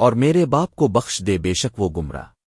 اور میرے باپ کو بخش دے بے شک وہ گمراہ۔